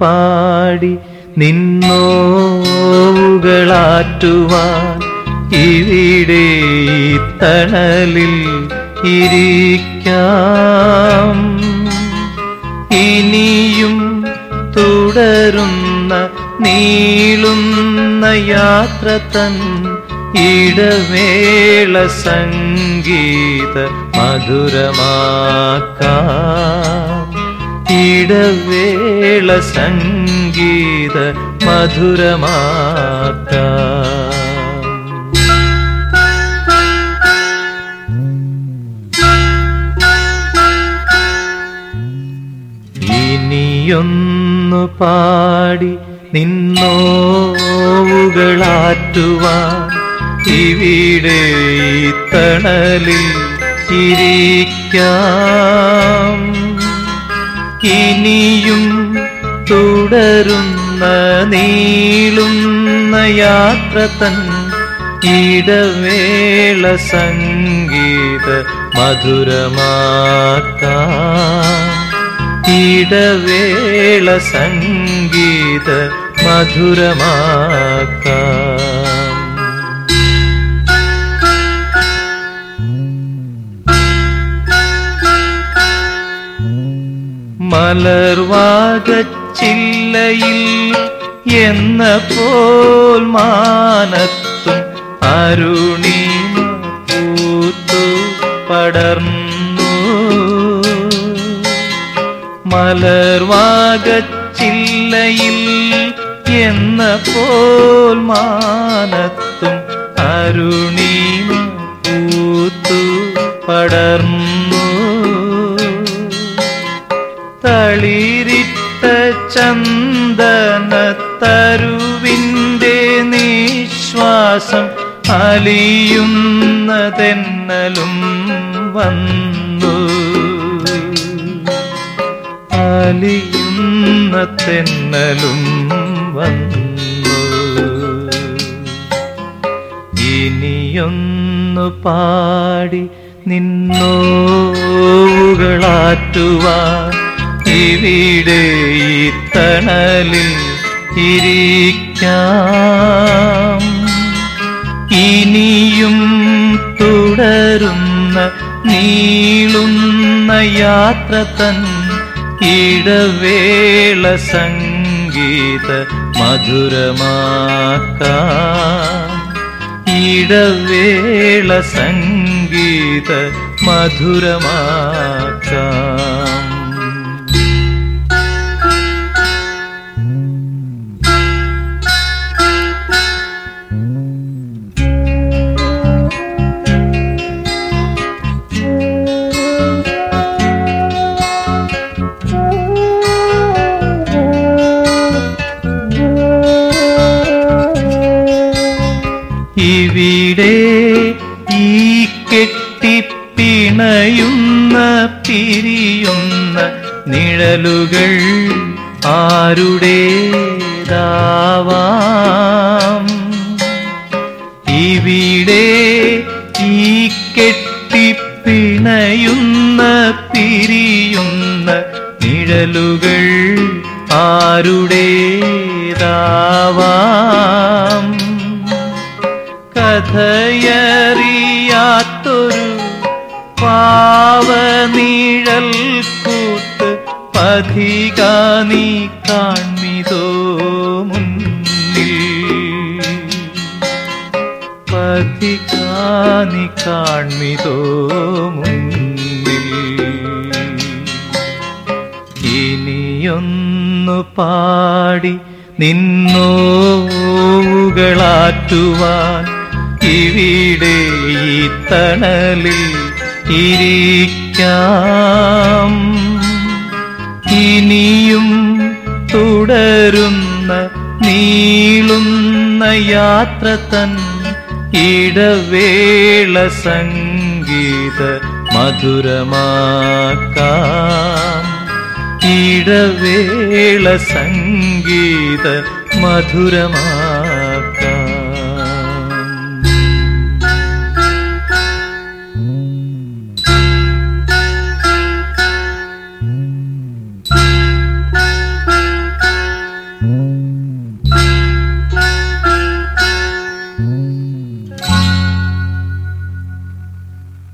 പാടി നിന്നോവുകളാറ്റുവാൻ ഇവിടെ തണലിൽ ഇരിക്കാം. ഇനിയും തുടരുന്ന നീളുന്ന യാത്ര തൻ ഇടവേള സംഗീത മധുരമാക്കാം. ഇടവേള സംഗീത മധുരമാക്ക ഇനിയൊന്നു പാടി നിന്നോവുകളാറ്റുവാൻ. ഇവിടെ തണലിൽ ഇരിക്കാം. ഇനിയും തുടരുന്ന നീളുന്ന യാത്ര തൻ ഇടവേള സംഗീത മധുരമാക്കാം. ഇടവേള സംഗീത മധുരമാക്കാം. മലർവാകച്ചില്ലയിൽ എന്ന പോൽ മാനത്തും അരുണിമ പൂത്തു പടർന്നു. മലർവാകച്ചില്ലയിൽ എന്ന പോൽ മാനത്തും അരുണിമ തളിരിട്ട ചന്ദന തരുവിന്റെ നിശ്വാസം അലിയുന്നതെന്നലും വന്നു. അലിയുന്ന തെന്നലും വന്നു. ഇനിയൊന്നു പാടി നിന്നോവുകളാറ്റുവാൻ ഇവിടെ തണലിൽ ഇരിക്കാം. ഇനിയും തുടരുന്ന നീളുന്ന യാത്ര തൻ ഇടവേള സംഗീത മധുരമാക്കാം. ഇടവേള സംഗീത മധുരമാക്കാം. ഇവിടെ ഈ കെട്ടിപ്പിണയുന്ന പിരിയുന്ന നിഴലുകൾ ആരുടേതാവാം? ഇവിടെ ഈ കെട്ടിപ്പിണയുന്ന പിരിയുന്ന നിഴലുകൾ ആരുടേതാവാം? കഥയറിയാത്തൊരു പാവനീഴൽ കൂത്ത് പതികാനി കാൺമിതോ മുന്നിൽ. പതികാനി കാൺമിതോ മുന്നിൽ. ഇനിയൊന്നു പാടി നിന്നോവുകളാറ്റുവാൻ ഇവിടെ ഈ തണലിൽ ഇരിക്കാം. ഇനിയും തുടരുന്ന നീളുന്ന യാത്ര തൻ ഇടവേള സംഗീത മധുരമാക്കാം. ഇടവേള സംഗീത മധുരമാ